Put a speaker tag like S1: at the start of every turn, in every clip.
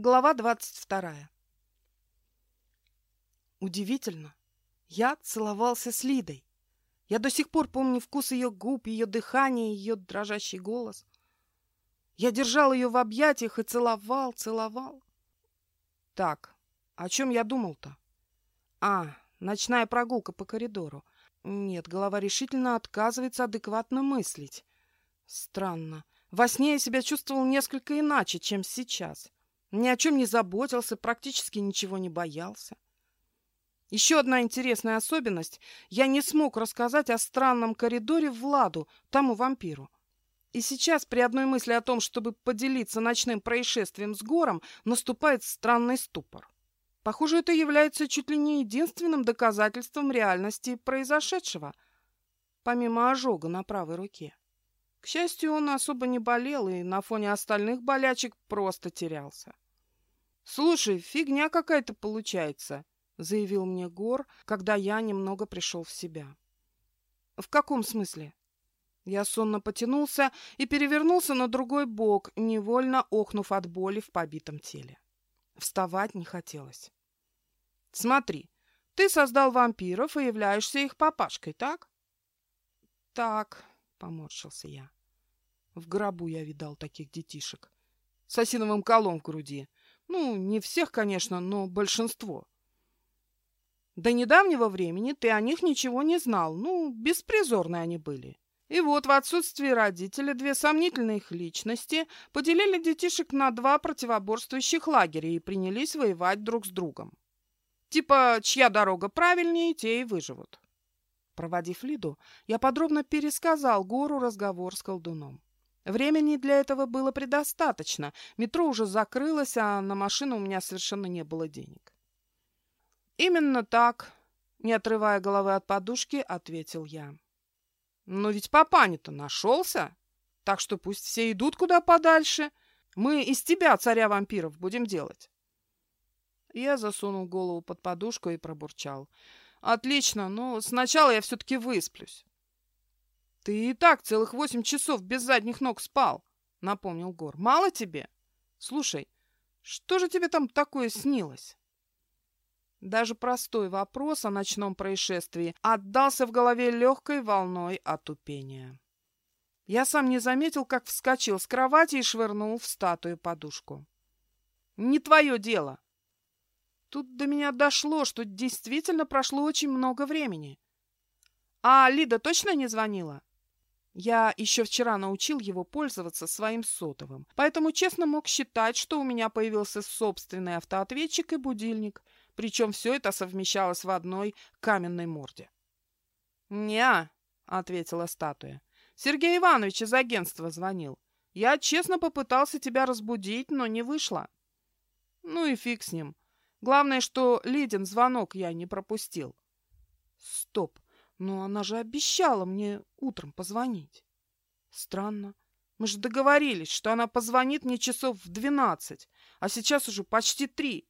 S1: Глава двадцать вторая. Удивительно. Я целовался с Лидой. Я до сих пор помню вкус ее губ, ее дыхание, ее дрожащий голос. Я держал ее в объятиях и целовал, целовал. Так, о чем я думал-то? А, ночная прогулка по коридору. Нет, голова решительно отказывается адекватно мыслить. Странно. Во сне я себя чувствовал несколько иначе, чем сейчас. Ни о чем не заботился, практически ничего не боялся. Еще одна интересная особенность. Я не смог рассказать о странном коридоре Владу, тому вампиру. И сейчас при одной мысли о том, чтобы поделиться ночным происшествием с Гором, наступает странный ступор. Похоже, это является чуть ли не единственным доказательством реальности произошедшего, помимо ожога на правой руке. К счастью, он особо не болел и на фоне остальных болячек просто терялся. «Слушай, фигня какая-то получается», — заявил мне Гор, когда я немного пришел в себя. «В каком смысле?» Я сонно потянулся и перевернулся на другой бок, невольно охнув от боли в побитом теле. Вставать не хотелось. «Смотри, ты создал вампиров и являешься их папашкой, так?» «Так», — поморщился я. В гробу я видал таких детишек. С осиновым колом в груди. Ну, не всех, конечно, но большинство. До недавнего времени ты о них ничего не знал. Ну, беспризорные они были. И вот в отсутствие родителей две сомнительные их личности поделили детишек на два противоборствующих лагеря и принялись воевать друг с другом. Типа, чья дорога правильнее, те и выживут. Проводив Лиду, я подробно пересказал Гору разговор с колдуном. Времени для этого было предостаточно. Метро уже закрылось, а на машину у меня совершенно не было денег. «Именно так», — не отрывая головы от подушки, ответил я. «Но ведь папаня-то нашелся, так что пусть все идут куда подальше. Мы из тебя, царя вампиров, будем делать». Я засунул голову под подушку и пробурчал. Отлично, но сначала я все-таки высплюсь. Ты и так целых восемь часов без задних ног спал, напомнил Гор. Мало тебе? Слушай, что же тебе там такое снилось? Даже простой вопрос о ночном происшествии отдался в голове легкой волной отупения. Я сам не заметил, как вскочил с кровати и швырнул в статую подушку. «Не твое дело!» Тут до меня дошло, что действительно прошло очень много времени. А Лида точно не звонила? Я еще вчера научил его пользоваться своим сотовым, поэтому честно мог считать, что у меня появился собственный автоответчик и будильник, причем все это совмещалось в одной каменной морде. «Не-а», ответила статуя. «Сергей Иванович из агентства звонил. Я честно попытался тебя разбудить, но не вышло». «Ну и фиг с ним. Главное, что Лидин звонок я не пропустил. Стоп, но она же обещала мне утром позвонить. Странно. Мы же договорились, что она позвонит мне часов в двенадцать, а сейчас уже почти три.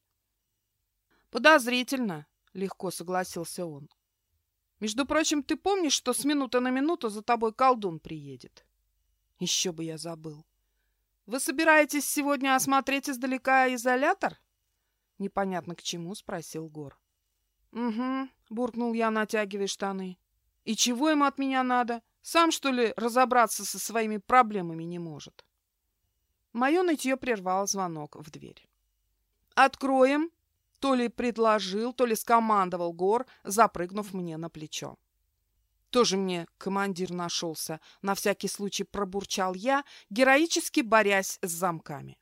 S1: Подозрительно, легко согласился он. Между прочим, ты помнишь, что с минуты на минуту за тобой колдун приедет? Еще бы я забыл. Вы собираетесь сегодня осмотреть издалека изолятор? Непонятно к чему, спросил Гор. Угу, буркнул я, натягивая штаны. И чего ему от меня надо? Сам, что ли, разобраться со своими проблемами не может? Мое нытье прервал звонок в дверь. «Откроем!» То ли предложил, то ли скомандовал Гор, запрыгнув мне на плечо. Тоже мне командир нашелся, на всякий случай пробурчал я, героически борясь с замками.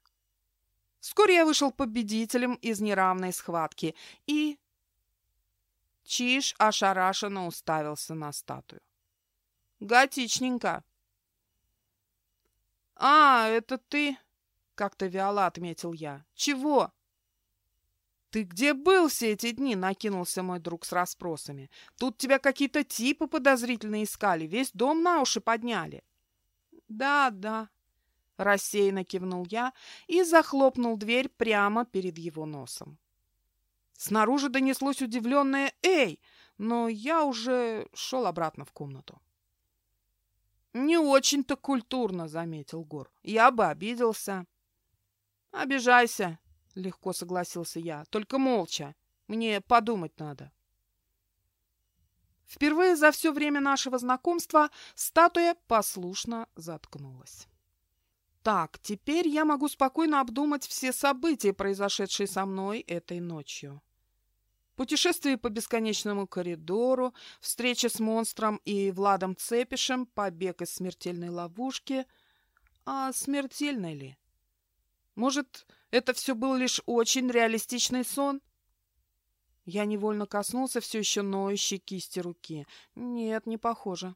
S1: Вскоре я вышел победителем из неравной схватки и... Чиж ошарашенно уставился на статую. «Готичненько!» «А, это ты?» — как-то вяло отметил я. «Чего?» «Ты где был все эти дни?» — накинулся мой друг с расспросами. «Тут тебя какие-то типы подозрительно искали, весь дом на уши подняли». «Да, да», Рассеянно кивнул я и захлопнул дверь прямо перед его носом. Снаружи донеслось удивленное «Эй!», но я уже шел обратно в комнату. «Не очень-то культурно», — заметил Гор. «Я бы обиделся». «Обижайся», — Легко согласился я. Только молча. Мне подумать надо. Впервые за все время нашего знакомства статуя послушно заткнулась. Так, теперь я могу спокойно обдумать все события, произошедшие со мной этой ночью. Путешествие по бесконечному коридору, встреча с монстром и Владом Цепишем, побег из смертельной ловушки. А смертельной ли? Может, это все был лишь очень реалистичный сон? Я невольно коснулся все еще ноющей кисти руки. Нет, не похоже.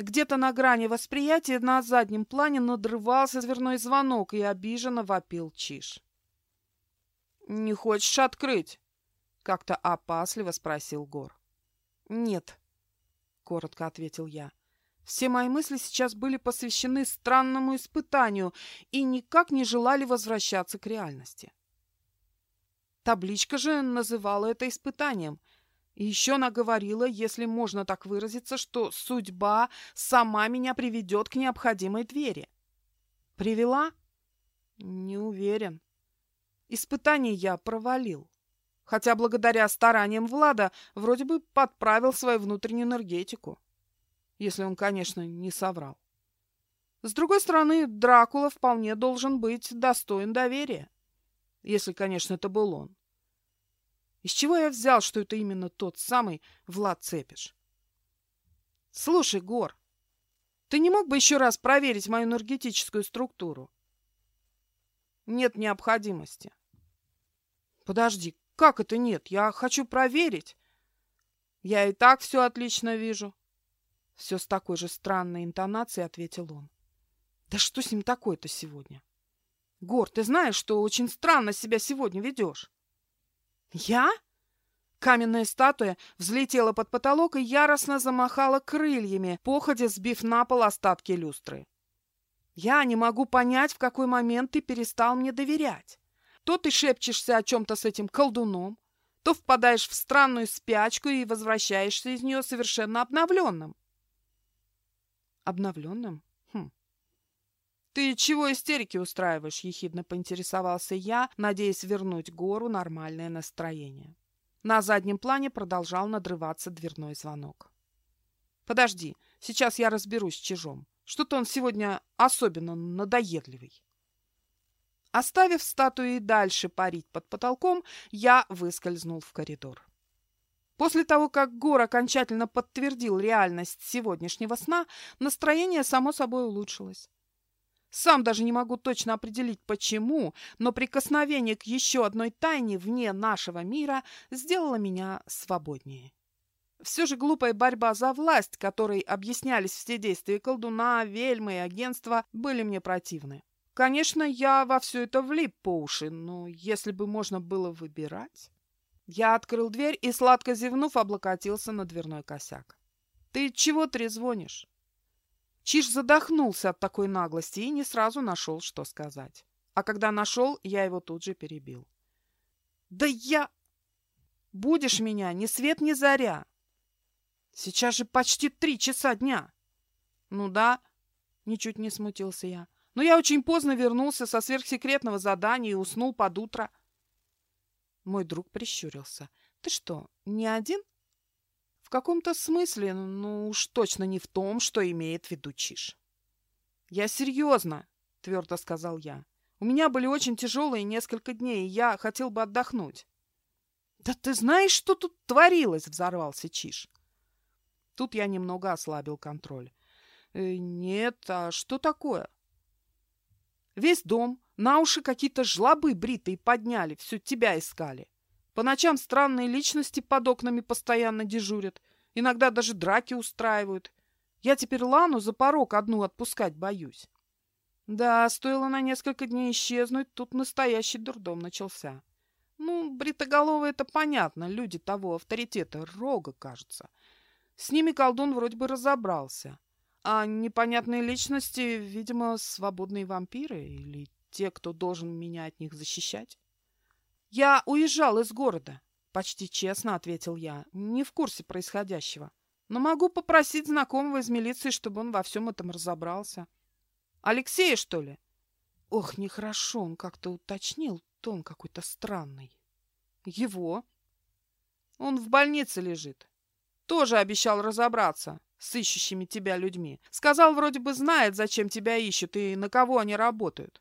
S1: Где-то на грани восприятия на заднем плане надрывался дверной звонок и обиженно вопил Чиж. «Не хочешь открыть?» — как-то опасливо спросил Гор. «Нет», — коротко ответил я. Все мои мысли сейчас были посвящены странному испытанию и никак не желали возвращаться к реальности. Табличка же называла это испытанием. И еще она говорила, если можно так выразиться, что судьба сама меня приведет к необходимой двери. Привела? Не уверен. Испытание я провалил. Хотя благодаря стараниям Влада вроде бы подправил свою внутреннюю энергетику. Если он, конечно, не соврал. С другой стороны, Дракула вполне должен быть достоин доверия. Если, конечно, это был он. Из чего я взял, что это именно тот самый Влад Цепиш? Слушай, Гор, ты не мог бы еще раз проверить мою энергетическую структуру? Нет необходимости. Подожди, как это нет? Я хочу проверить. Я и так все отлично вижу. Все с такой же странной интонацией ответил он. Да что с ним такое-то сегодня? Гор, ты знаешь, что очень странно себя сегодня ведешь? Я? Каменная статуя взлетела под потолок и яростно замахала крыльями, походя сбив на пол остатки люстры. Я не могу понять, в какой момент ты перестал мне доверять. То ты шепчешься о чем-то с этим колдуном, то впадаешь в странную спячку и возвращаешься из нее совершенно обновленным. Обновленным? «Ты чего истерики устраиваешь?» — ехидно поинтересовался я, надеясь вернуть гору нормальное настроение. На заднем плане продолжал надрываться дверной звонок. «Подожди, сейчас я разберусь с чижом. Что-то он сегодня особенно надоедливый». Оставив статуи дальше парить под потолком, я выскользнул в коридор. После того, как Гор окончательно подтвердил реальность сегодняшнего сна, настроение само собой улучшилось. Сам даже не могу точно определить, почему, но прикосновение к еще одной тайне вне нашего мира сделало меня свободнее. Все же глупая борьба за власть, которой объяснялись все действия колдуна, вельмы и агентства, были мне противны. Конечно, я во все это влип по уши, но если бы можно было выбирать... Я открыл дверь и, сладко зевнув, облокотился на дверной косяк. «Ты чего трезвонишь?» Чиж задохнулся от такой наглости и не сразу нашел, что сказать. А когда нашел, я его тут же перебил. «Да я...» «Будешь меня ни свет ни заря!» «Сейчас же почти три часа дня!» «Ну да», — ничуть не смутился я. «Но я очень поздно вернулся со сверхсекретного задания и уснул под утро». Мой друг прищурился. «Ты что, не один?» «В каком-то смысле, ну уж точно не в том, что имеет в виду Чиш». «Я серьезно», — твердо сказал я. «У меня были очень тяжелые несколько дней, и я хотел бы отдохнуть». «Да ты знаешь, что тут творилось?» — взорвался Чиш. Тут я немного ослабил контроль. «Э, «Нет, а что такое?» Весь дом на уши какие-то жлобы бритые подняли, все тебя искали. По ночам странные личности под окнами постоянно дежурят, иногда даже драки устраивают. Я теперь Лану за порог одну отпускать боюсь. Да, стоило на несколько дней исчезнуть, тут настоящий дурдом начался. Ну, бритоголовые это понятно, люди того авторитета, рога, кажется. С ними колдун вроде бы разобрался. А непонятные личности, видимо, свободные вампиры или те, кто должен меня от них защищать? Я уезжал из города, почти честно ответил я, не в курсе происходящего. Но могу попросить знакомого из милиции, чтобы он во всем этом разобрался. Алексея, что ли? Ох, нехорошо, он как-то уточнил. тон какой-то странный. Его? Он в больнице лежит. Тоже обещал разобраться с ищущими тебя людьми. Сказал, вроде бы знает, зачем тебя ищут и на кого они работают.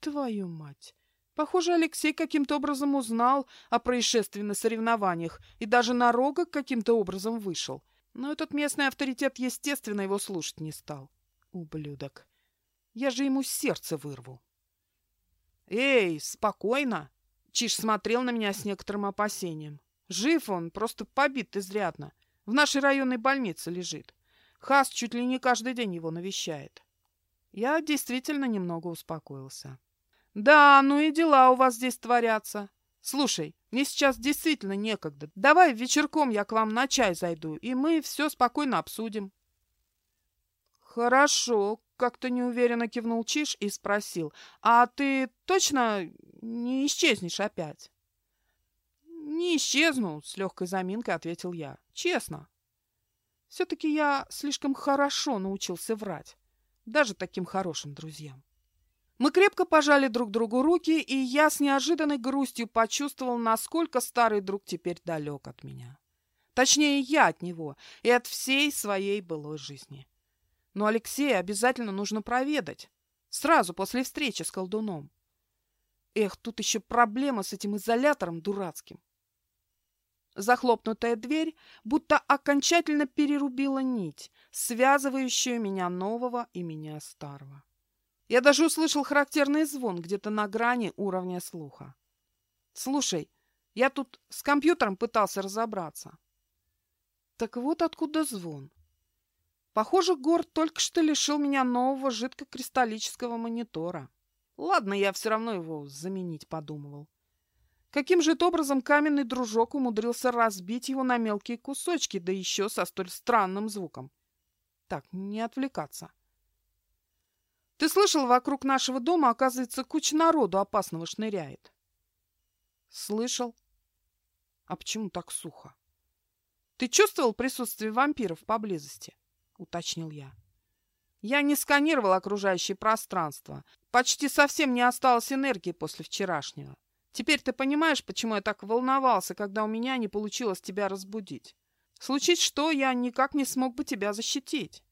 S1: Твою мать! Похоже, Алексей каким-то образом узнал о происшествии на соревнованиях и даже на рогах каким-то образом вышел. Но этот местный авторитет, естественно, его слушать не стал. Ублюдок. Я же ему сердце вырву. «Эй, спокойно!» Чиж смотрел на меня с некоторым опасением. «Жив он, просто побит изрядно. В нашей районной больнице лежит. Хас чуть ли не каждый день его навещает». Я действительно немного успокоился. «Да, ну и дела у вас здесь творятся. Слушай, мне сейчас действительно некогда. Давай вечерком я к вам на чай зайду, и мы все спокойно обсудим». «Хорошо», — как-то неуверенно кивнул Чиш и спросил. «А ты точно не исчезнешь опять?» «Не исчезну», — с легкой заминкой ответил я. «Честно». Все-таки я слишком хорошо научился врать, даже таким хорошим друзьям. Мы крепко пожали друг другу руки, и я с неожиданной грустью почувствовал, насколько старый друг теперь далек от меня. Точнее, я от него и от всей своей былой жизни. Но Алексея обязательно нужно проведать. Сразу после встречи с колдуном. Эх, тут еще проблема с этим изолятором дурацким. Захлопнутая дверь будто окончательно перерубила нить, связывающую меня нового и меня старого. Я даже услышал характерный звон где-то на грани уровня слуха. «Слушай, я тут с компьютером пытался разобраться». Так вот откуда звон. Похоже, Горд только что лишил меня нового жидкокристаллического монитора. Ладно, я все равно его заменить подумывал. Каким же образом каменный дружок умудрился разбить его на мелкие кусочки, да еще со столь странным звуком? Так, не отвлекаться. Ты слышал, вокруг нашего дома, оказывается, куча народу опасного шныряет? Слышал. А почему так сухо? Ты чувствовал присутствие вампиров поблизости? — уточнил я. Я не сканировал окружающее пространство. Почти совсем не осталось энергии после вчерашнего. Теперь ты понимаешь, почему я так волновался, когда у меня не получилось тебя разбудить. Случись что, я никак не смог бы тебя защитить.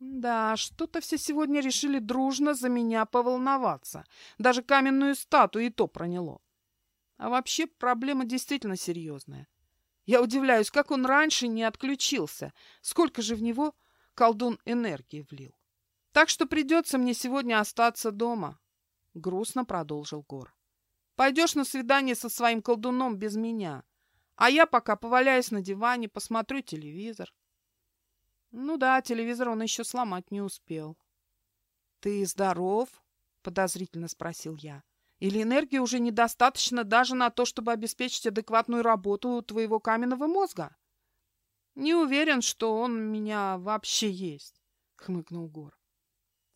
S1: Да, что-то все сегодня решили дружно за меня поволноваться. Даже каменную статую и то проняло. А вообще проблема действительно серьезная. Я удивляюсь, как он раньше не отключился. Сколько же в него колдун энергии влил. Так что придется мне сегодня остаться дома, — грустно продолжил Гор. Пойдешь на свидание со своим колдуном без меня, а я пока поваляюсь на диване, посмотрю телевизор. Ну да, телевизор он еще сломать не успел. — Ты здоров? — подозрительно спросил я. Или энергии уже недостаточно даже на то, чтобы обеспечить адекватную работу твоего каменного мозга? Не уверен, что он у меня вообще есть, хмыкнул Гор.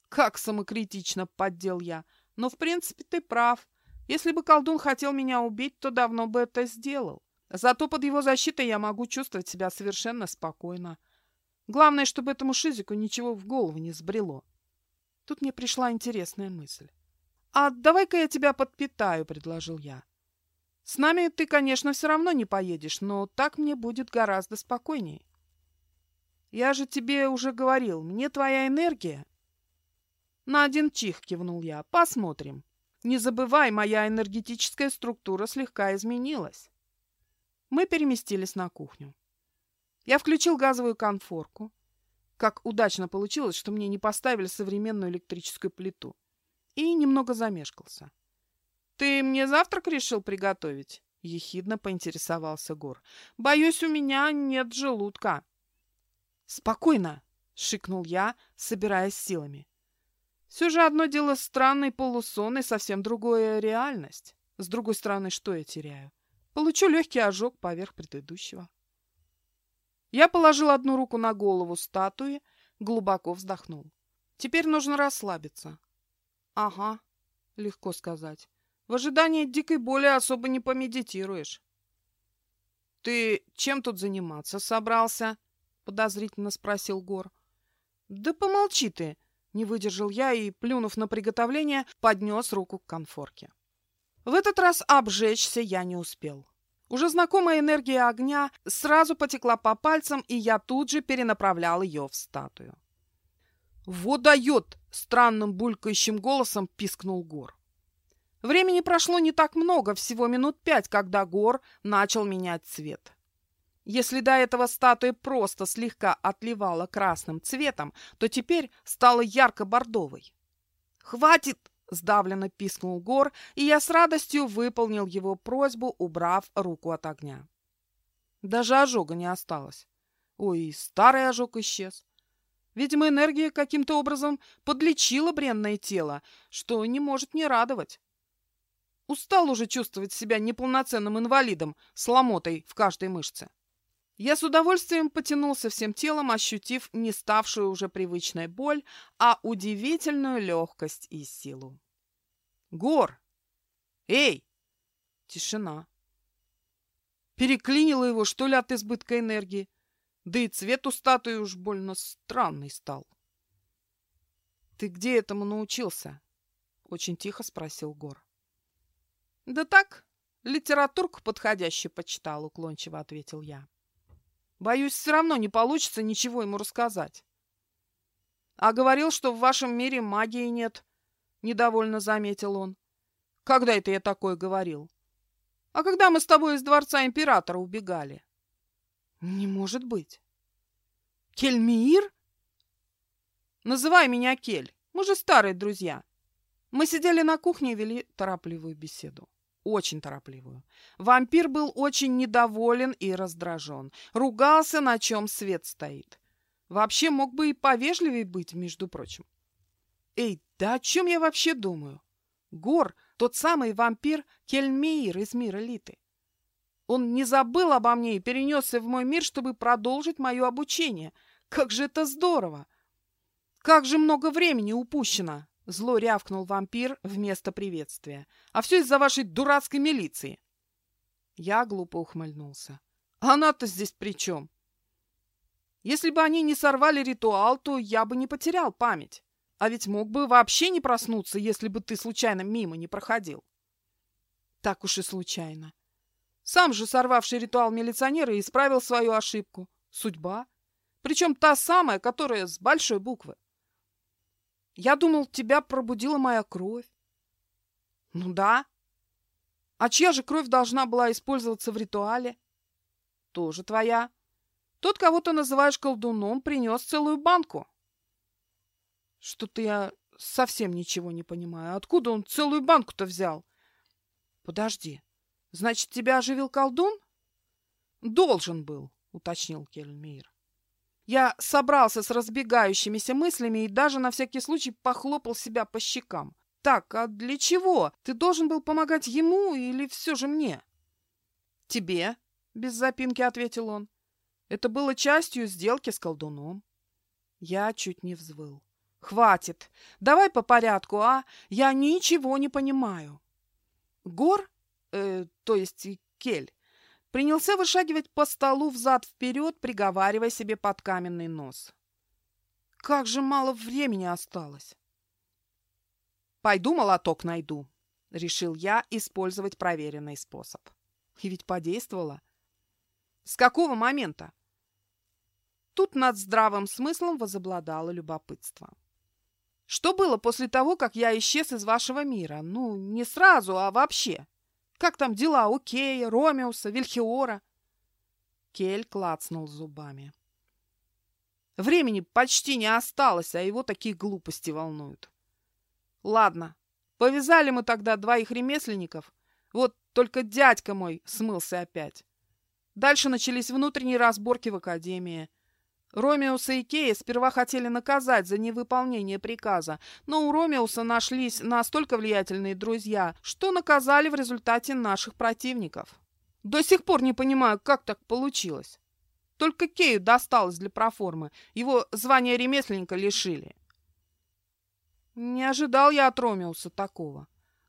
S1: Как самокритично поддел я. Но, в принципе, ты прав. Если бы колдун хотел меня убить, то давно бы это сделал. Зато под его защитой я могу чувствовать себя совершенно спокойно. Главное, чтобы этому шизику ничего в голову не сбрело. Тут мне пришла интересная мысль. «А давай-ка я тебя подпитаю», — предложил я. «С нами ты, конечно, все равно не поедешь, но так мне будет гораздо спокойнее». «Я же тебе уже говорил, мне твоя энергия...» «На один чих», — кивнул я. «Посмотрим. Не забывай, моя энергетическая структура слегка изменилась». Мы переместились на кухню. Я включил газовую конфорку. Как удачно получилось, что мне не поставили современную электрическую плиту и немного замешкался. «Ты мне завтрак решил приготовить?» — ехидно поинтересовался Гор. «Боюсь, у меня нет желудка». «Спокойно!» — шикнул я, собираясь силами. «Все же одно дело странный полусон и совсем другое — реальность. С другой стороны, что я теряю? Получу легкий ожог поверх предыдущего». Я положил одну руку на голову статуи, глубоко вздохнул. Теперь нужно расслабиться. Ага, легко сказать. В ожидании дикой боли особо не помедитируешь. Ты чем тут заниматься собрался? Подозрительно спросил Гор. Да помолчи ты, не выдержал я и, плюнув на приготовление, поднес руку к конфорке. В этот раз обжечься я не успел. Уже знакомая энергия огня сразу потекла по пальцам, и я тут же перенаправлял ее в статую. «Вот дает!» — странным булькающим голосом пискнул Гор. Времени прошло не так много, всего минут пять, когда Гор начал менять цвет. Если до этого статуя просто слегка отливала красным цветом, то теперь стала ярко-бордовой. «Хватит!» — сдавленно пискнул Гор, и я с радостью выполнил его просьбу, убрав руку от огня. Даже ожога не осталось. Ой, старый ожог исчез. Видимо, энергия каким-то образом подлечила бренное тело, что не может не радовать. Устал уже чувствовать себя неполноценным инвалидом с ломотой в каждой мышце. Я с удовольствием потянулся всем телом, ощутив не ставшую уже привычной боль, а удивительную легкость и силу. «Гор! Эй!» Тишина. Переклинило его, что ли, от избытка энергии. Да и цвет у статуи уж больно странный стал. «Ты где этому научился?» — очень тихо спросил Гор. «Да так, литературку подходящую почитал», — уклончиво ответил я. «Боюсь, все равно не получится ничего ему рассказать». «А говорил, что в вашем мире магии нет», — недовольно заметил он. «Когда это я такое говорил?» «А когда мы с тобой из дворца императора убегали?» «Не может быть». «Кельмир?» «Называй меня Кель. Мы же старые друзья». Мы сидели на кухне и вели торопливую беседу. Очень торопливую. Вампир был очень недоволен и раздражен. Ругался, на чем свет стоит. Вообще мог бы и повежливее быть, между прочим. Эй, да о чем я вообще думаю? Гор, тот самый вампир Кельмейр из мира Литы. Он не забыл обо мне и перенесся в мой мир, чтобы продолжить мое обучение. Как же это здорово! Как же много времени упущено! Зло рявкнул вампир вместо приветствия. «А все из-за вашей дурацкой милиции!» Я глупо ухмыльнулся. «Она-то здесь при чем?» «Если бы они не сорвали ритуал, то я бы не потерял память. А ведь мог бы вообще не проснуться, если бы ты случайно мимо не проходил». «Так уж и случайно. Сам же сорвавший ритуал милиционер и исправил свою ошибку. Судьба. Причем та самая, которая с большой буквы. Я думал, тебя пробудила моя кровь. Ну да. А чья же кровь должна была использоваться в ритуале? Тоже твоя. Тот, кого ты называешь колдуном, принес целую банку. Что-то я совсем ничего не понимаю. Откуда он целую банку-то взял? Подожди. Значит, тебя оживил колдун? Должен был, уточнил Кельмир. Я собрался с разбегающимися мыслями и даже на всякий случай похлопал себя по щекам. «Так, а для чего? Ты должен был помогать ему или все же мне?» «Тебе», — без запинки ответил он. «Это было частью сделки с колдуном». Я чуть не взвыл. «Хватит! Давай по порядку, а? Я ничего не понимаю». Гор, э, то есть Кель, принялся вышагивать по столу взад-вперед, приговаривая себе под каменный нос. Как же мало времени осталось. «Пойду молоток найду», — решил я использовать проверенный способ. И ведь подействовало. С какого момента? Тут над здравым смыслом возобладало любопытство. Что было после того, как я исчез из вашего мира? Ну, не сразу, а вообще. Как там дела у Кея, Ромеуса, Вильхиора?» Кель клацнул зубами. «Времени почти не осталось, а его такие глупости волнуют. Ладно, повязали мы тогда двоих ремесленников. Вот только дядька мой смылся опять. Дальше начались внутренние разборки в академии. Ромеуса и Кея сперва хотели наказать за невыполнение приказа, но у Ромеуса нашлись настолько влиятельные друзья, что наказали в результате наших противников. До сих пор не понимаю, как так получилось. Только Кею досталось для проформы, его звания ремесленника лишили. Не ожидал я от Ромеуса такого.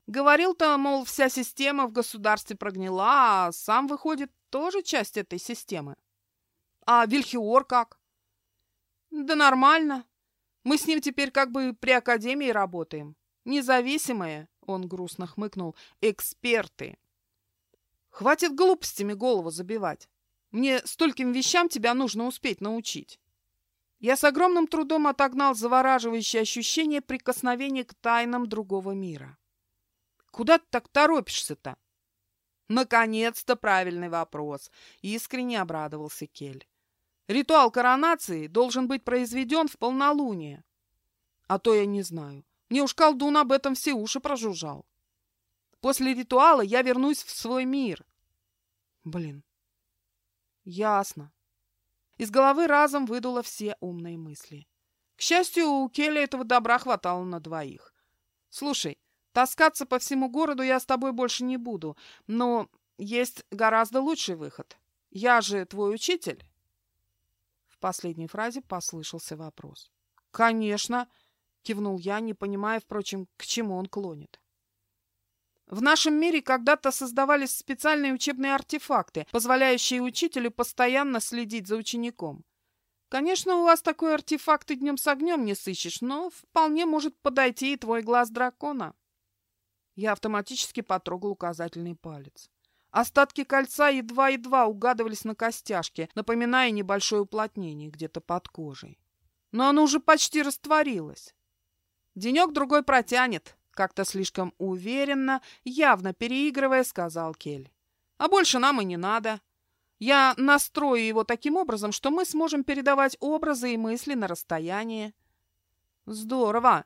S1: Говорил-то, мол, вся система в государстве прогнила, а сам, выходит, тоже часть этой системы. А Вильхиор как? Да нормально. Мы с ним теперь как бы при академии работаем. Независимые, Он грустно хмыкнул. «Эксперты!» «Хватит глупостями голову забивать. Мне стольким вещам тебя нужно успеть научить». Я с огромным трудом отогнал завораживающее ощущение прикосновения к тайнам другого мира. «Куда ты так торопишься-то?» «Наконец-то правильный вопрос!» — искренне обрадовался Кель. «Ритуал коронации должен быть произведен в полнолуние». «А то я не знаю. Мне уж колдун об этом все уши прожужжал. После ритуала я вернусь в свой мир. Блин. Ясно. Из головы разом выдуло все умные мысли. К счастью, у Келли этого добра хватало на двоих. Слушай, таскаться по всему городу я с тобой больше не буду, но есть гораздо лучший выход. Я же твой учитель. Последней фразе послышался вопрос. Конечно, кивнул я, не понимая, впрочем, к чему он клонит. В нашем мире когда-то создавались специальные учебные артефакты, позволяющие учителю постоянно следить за учеником. Конечно, у вас такой артефакт и днем с огнем не сыщешь, но вполне может подойти и твой глаз дракона. Я автоматически потрогал указательный палец. Остатки кольца едва-едва угадывались на костяшке, напоминая небольшое уплотнение где-то под кожей. Но оно уже почти растворилось. Денек-другой протянет, как-то слишком уверенно, явно переигрывая, сказал Кель. А больше нам и не надо. Я настрою его таким образом, что мы сможем передавать образы и мысли на расстояние. Здорово.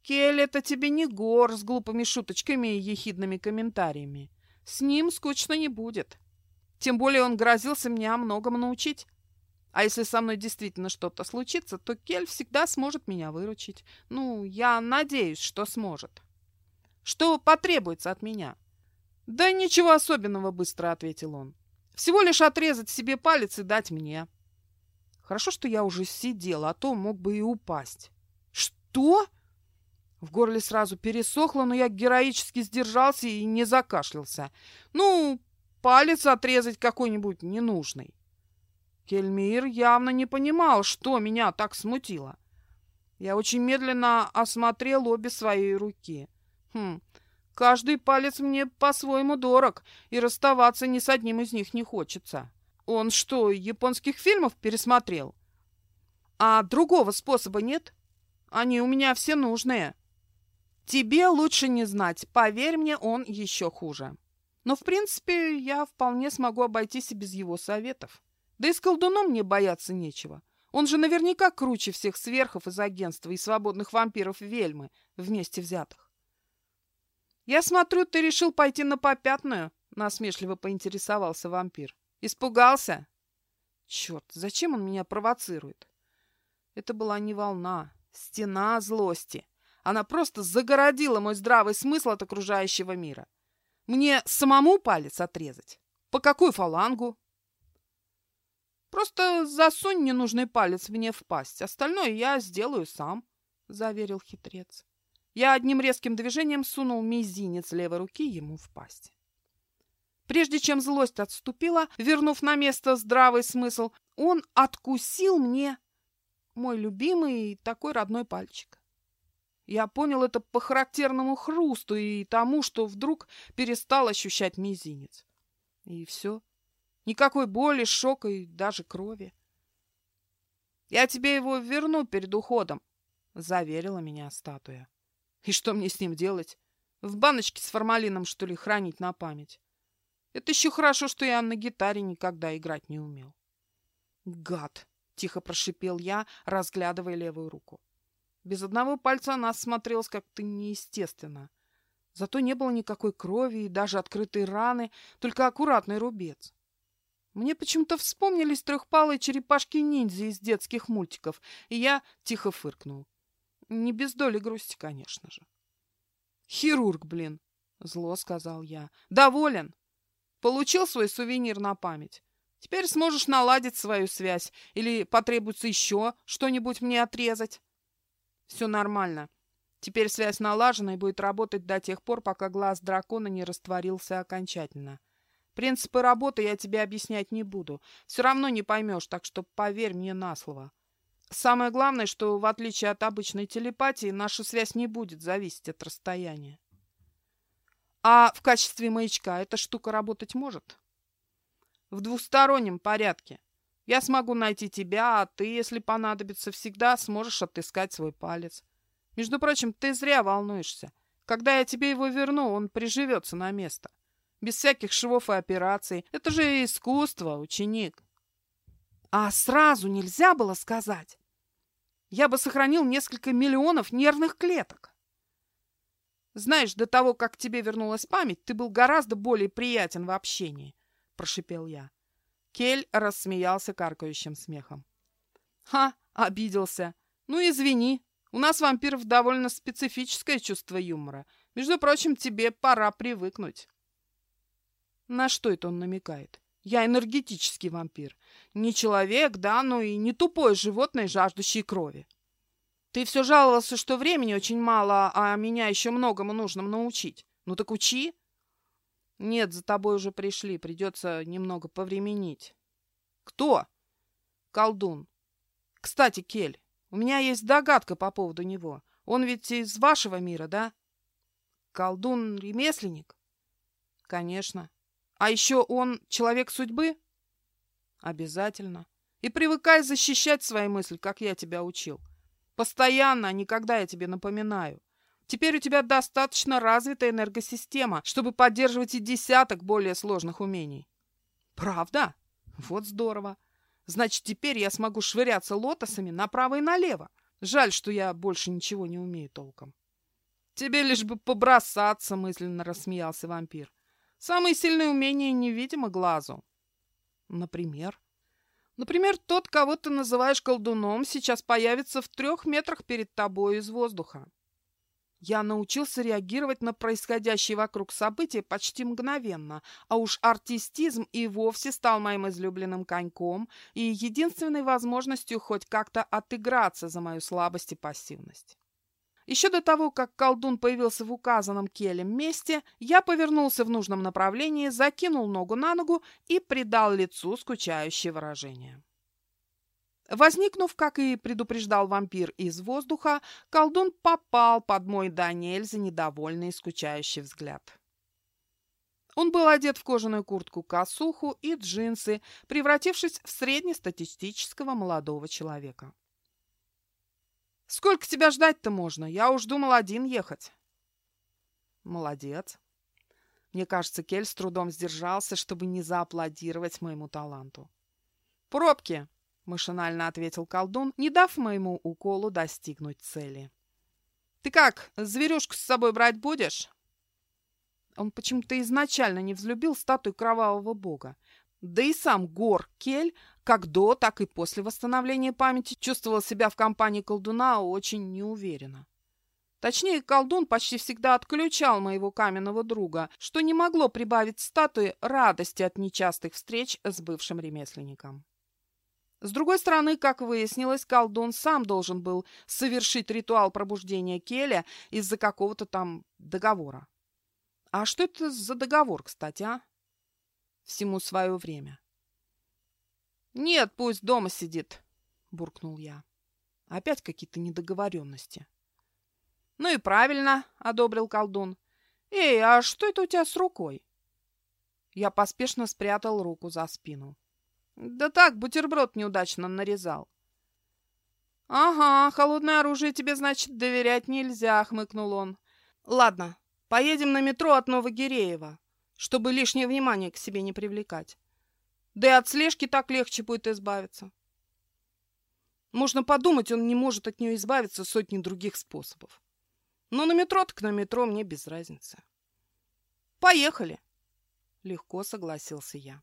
S1: Кель, это тебе не гор с глупыми шуточками и ехидными комментариями. С ним скучно не будет. Тем более он грозился меня многому научить. А если со мной действительно что-то случится, то Кель всегда сможет меня выручить. Ну, я надеюсь, что сможет. Что потребуется от меня? Да ничего особенного, быстро ответил он. Всего лишь отрезать себе палец и дать мне. Хорошо, что я уже сидел, а то мог бы и упасть. Что? В горле сразу пересохло, но я героически сдержался и не закашлялся. Ну, палец отрезать какой-нибудь ненужный. Кельмир явно не понимал, что меня так смутило. Я очень медленно осмотрел обе свои руки. Хм, каждый палец мне по-своему дорог, и расставаться ни с одним из них не хочется. Он что, японских фильмов пересмотрел? А другого способа нет? Они у меня все нужные. Тебе лучше не знать, поверь мне, он еще хуже. Но, в принципе, я вполне смогу обойтись и без его советов. Да и с колдуном мне бояться нечего. Он же наверняка круче всех сверхов из агентства и свободных вампиров Вельмы, вместе взятых. «Я смотрю, ты решил пойти на попятную?» — насмешливо поинтересовался вампир. «Испугался?» «Черт, зачем он меня провоцирует?» Это была не волна, стена злости. Она просто загородила мой здравый смысл от окружающего мира. Мне самому палец отрезать? По какую фалангу? Просто засунь ненужный палец мне в пасть. Остальное я сделаю сам, — заверил хитрец. Я одним резким движением сунул мизинец левой руки ему в пасть. Прежде чем злость отступила, вернув на место здравый смысл, он откусил мне мой любимый такой родной пальчик. Я понял это по характерному хрусту и тому, что вдруг перестал ощущать мизинец. И все. Никакой боли, шока и даже крови. «Я тебе его верну перед уходом», — заверила меня статуя. «И что мне с ним делать? В баночке с формалином, что ли, хранить на память? Это еще хорошо, что я на гитаре никогда играть не умел». «Гад!» — тихо прошипел я, разглядывая левую руку. Без одного пальца она смотрелась как-то неестественно. Зато не было никакой крови и даже открытой раны, только аккуратный рубец. Мне почему-то вспомнились трехпалые черепашки-ниндзя из детских мультиков, и я тихо фыркнул. Не без доли грусти, конечно же. «Хирург, блин!» — зло сказал я. «Доволен? Получил свой сувенир на память. Теперь сможешь наладить свою связь или потребуется еще что-нибудь мне отрезать?» «Все нормально. Теперь связь налажена и будет работать до тех пор, пока глаз дракона не растворился окончательно. Принципы работы я тебе объяснять не буду. Все равно не поймешь, так что поверь мне на слово. Самое главное, что в отличие от обычной телепатии, наша связь не будет зависеть от расстояния. А в качестве маячка эта штука работать может? В двустороннем порядке. Я смогу найти тебя, а ты, если понадобится, всегда сможешь отыскать свой палец. Между прочим, ты зря волнуешься. Когда я тебе его верну, он приживется на место. Без всяких швов и операций. Это же искусство, ученик. А сразу нельзя было сказать. Я бы сохранил несколько миллионов нервных клеток. Знаешь, до того, как тебе вернулась память, ты был гораздо более приятен в общении, — прошипел я. Кель рассмеялся каркающим смехом. Ха, обиделся. Ну, извини, у нас, вампиров, довольно специфическое чувство юмора. Между прочим, тебе пора привыкнуть. На что это он намекает? Я энергетический вампир. Не человек, да, но и не тупое животное, жаждущее крови. Ты все жаловался, что времени очень мало, а меня еще многому нужно научить. Ну так учи. Нет, за тобой уже пришли, придется немного повременить. Кто? Колдун. Кстати, Кель, у меня есть догадка по поводу него. Он ведь из вашего мира, да? Колдун-ремесленник? Конечно. А еще он человек судьбы? Обязательно. И привыкай защищать свои мысли, как я тебя учил. Постоянно, а никогда я тебе напоминаю. Теперь у тебя достаточно развитая энергосистема, чтобы поддерживать и десяток более сложных умений. Правда? Вот здорово. Значит, теперь я смогу швыряться лотосами направо и налево. Жаль, что я больше ничего не умею толком. Тебе лишь бы побросаться, мысленно рассмеялся вампир. Самые сильные умения невидимы глазу. Например? Например, тот, кого ты называешь колдуном, сейчас появится в трех метрах перед тобой из воздуха. Я научился реагировать на происходящие вокруг события почти мгновенно, а уж артистизм и вовсе стал моим излюбленным коньком и единственной возможностью хоть как-то отыграться за мою слабость и пассивность. Еще до того, как колдун появился в указанном келем месте, я повернулся в нужном направлении, закинул ногу на ногу и придал лицу скучающее выражение. Возникнув, как и предупреждал вампир из воздуха, колдун попал под мой да нельзя недовольный и скучающий взгляд. Он был одет в кожаную куртку-косуху и джинсы, превратившись в среднестатистического молодого человека. «Сколько тебя ждать-то можно? Я уж думал один ехать». «Молодец». Мне кажется, Кель с трудом сдержался, чтобы не зааплодировать моему таланту. «Пробки!» Машинально ответил колдун, не дав моему уколу достигнуть цели. «Ты как, зверюшку с собой брать будешь?» Он почему-то изначально не взлюбил статую кровавого бога. Да и сам Гор Кель, как до, так и после восстановления памяти, чувствовал себя в компании колдуна очень неуверенно. Точнее, колдун почти всегда отключал моего каменного друга, что не могло прибавить статуе радости от нечастых встреч с бывшим ремесленником. С другой стороны, как выяснилось, колдун сам должен был совершить ритуал пробуждения Келя из-за какого-то там договора. А что это за договор, кстати, а? Всему свое время. «Нет, пусть дома сидит», — буркнул я. Опять какие-то недоговоренности. «Ну и правильно», — одобрил колдун. «Эй, а что это у тебя с рукой?» Я поспешно спрятал руку за спину. Да так, бутерброд неудачно нарезал. Ага, холодное оружие тебе, значит, доверять нельзя, хмыкнул он. Ладно, поедем на метро от Новогиреева, чтобы лишнее внимание к себе не привлекать. Да и от слежки так легче будет избавиться. Можно подумать, он не может от нее избавиться сотни других способов. Но на метро так на метро мне без разницы. Поехали. Легко согласился я.